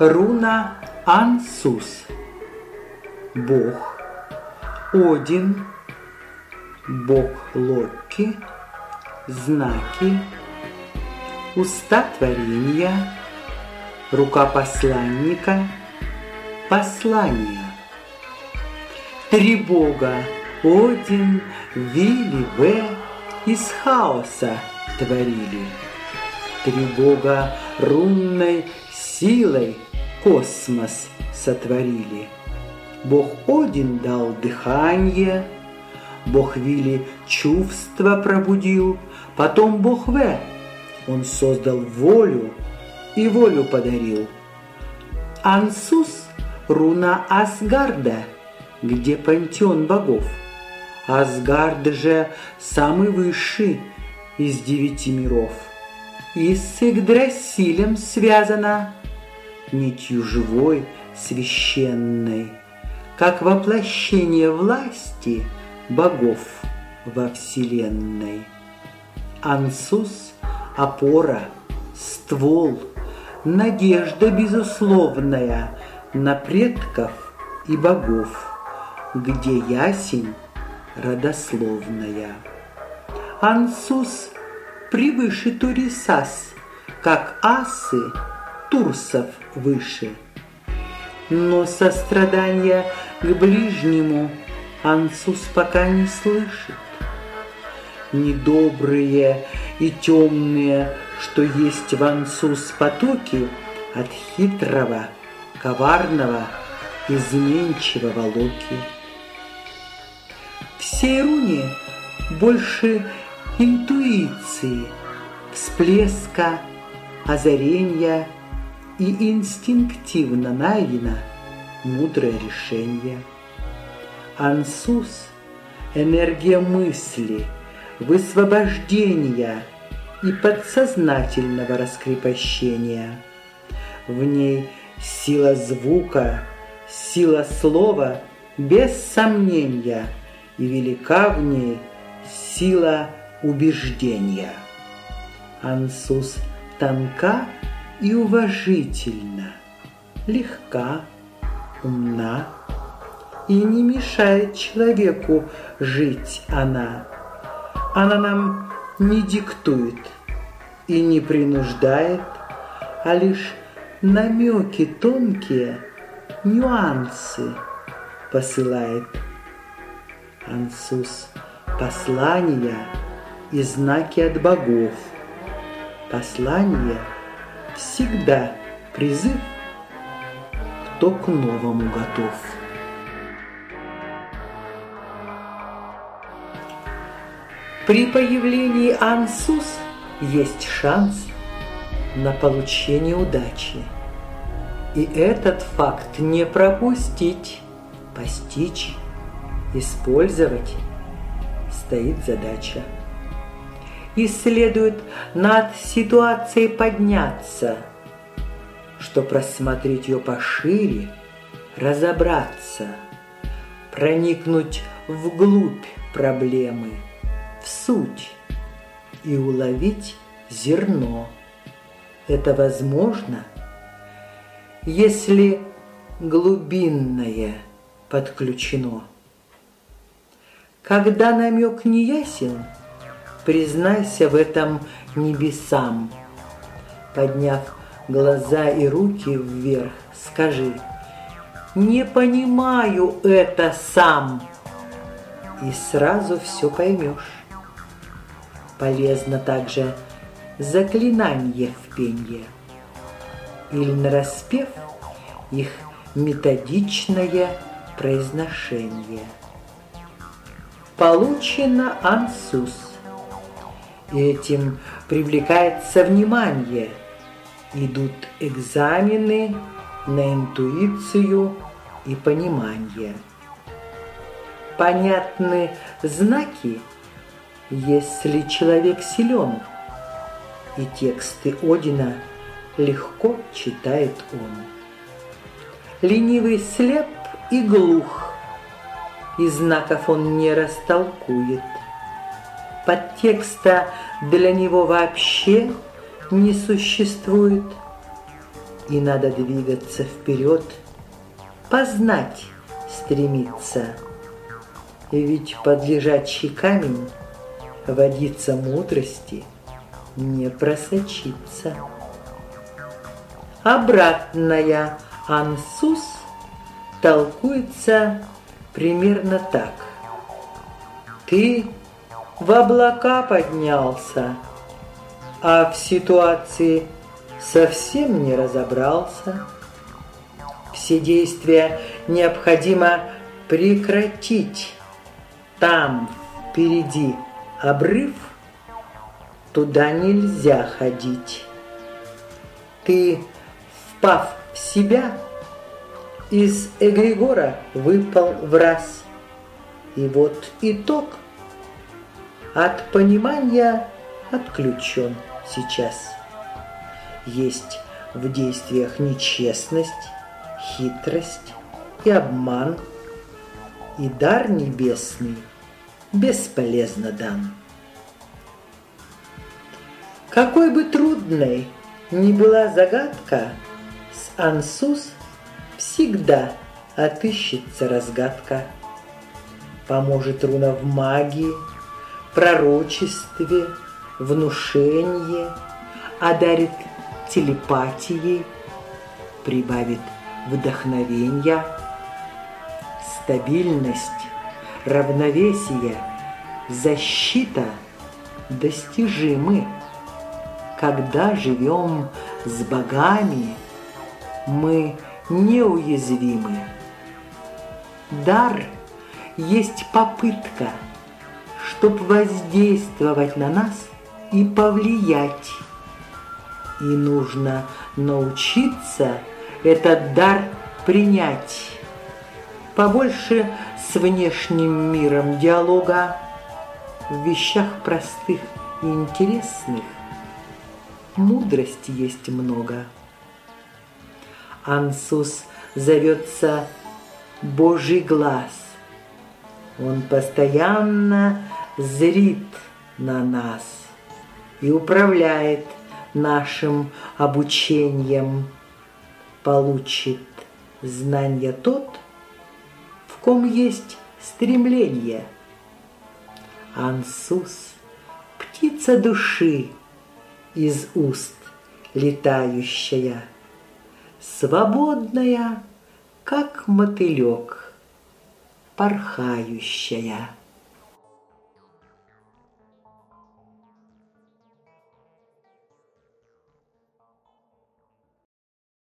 Руна Ансус. Бог. Один. Бог Локи. Знаки. Уста творения. Рука посланника. Послание. Три бога. Один, Вили, В из хаоса творили. Три бога рунной силой космос сотворили. Бог Один дал дыхание, Бог Вили чувства пробудил, потом Бог В. Он создал волю и волю подарил. Ансус – руна Асгарда, где пантеон богов. Асгард же самый высший из девяти миров. И с Игдрасилем связана нитью живой, священной, как воплощение власти богов во Вселенной. Ансус – опора, ствол, надежда безусловная на предков и богов, где ясень родословная. Ансус превыше Турисас, как асы Турсов выше. Но сострадания к ближнему Ансус пока не слышит. Недобрые и темные, что есть в Ансус потоки от хитрого, коварного, изменчивого Локи. В Сейруне больше интуиции, всплеска, озарения и инстинктивно найдено мудрое решение. Ансус – энергия мысли, высвобождения и подсознательного раскрепощения. В ней сила звука, сила слова без сомнения, и велика в ней сила убеждения. Ансус тонка и уважительна, легка, умна и не мешает человеку жить она. Она нам не диктует и не принуждает, а лишь намеки тонкие, нюансы посылает. Ансус послания и знаки от богов. Послание всегда призыв, кто к новому готов. При появлении Ансус есть шанс на получение удачи. И этот факт не пропустить, постичь, использовать стоит задача. И следует над ситуацией подняться, что просмотреть ее пошире, разобраться, проникнуть вглубь проблемы, в суть и уловить зерно. Это возможно, если глубинное подключено. Когда намек не ясен, признайся в этом небесам. Подняв глаза и руки вверх, скажи, не понимаю это сам. И сразу все поймешь. Полезно также заклинание в пенье или нараспев их методичное произношение получено ансус. Этим привлекается внимание. Идут экзамены на интуицию и понимание. Понятны знаки, если человек силен, и тексты Одина легко читает он. Ленивый слеп и глух, и знаков он не растолкует. Подтекста для него вообще не существует. и надо двигаться вперед, познать стремиться. И ведь под лежачий камень водиться мудрости не просочиться. Обратная ансус толкуется примерно так. Ты в облака поднялся, а в ситуации совсем не разобрался. Все действия необходимо прекратить. Там впереди обрыв, туда нельзя ходить. Ты, впав в себя, из эгрегора выпал в раз. И вот итог. От понимания отключен сейчас. Есть в действиях нечестность, хитрость и обман, и дар небесный бесполезно дан. Какой бы трудной ни была загадка, с Ансус всегда отыщется разгадка. Поможет руна в магии, пророчестве, внушении, одарит телепатией, прибавит вдохновения, стабильность, равновесие, защита достижимы. Когда живем с богами, мы неуязвимы. Дар есть попытка, чтоб воздействовать на нас и повлиять. И нужно научиться этот дар принять. Побольше с внешним миром диалога в вещах простых и интересных мудрости есть много. Ансус зовется Божий глаз. Он постоянно зрит на нас и управляет нашим обучением получит знание тот, в ком есть стремление. Ансус – птица души из уст летающая, свободная, как мотылек, порхающая.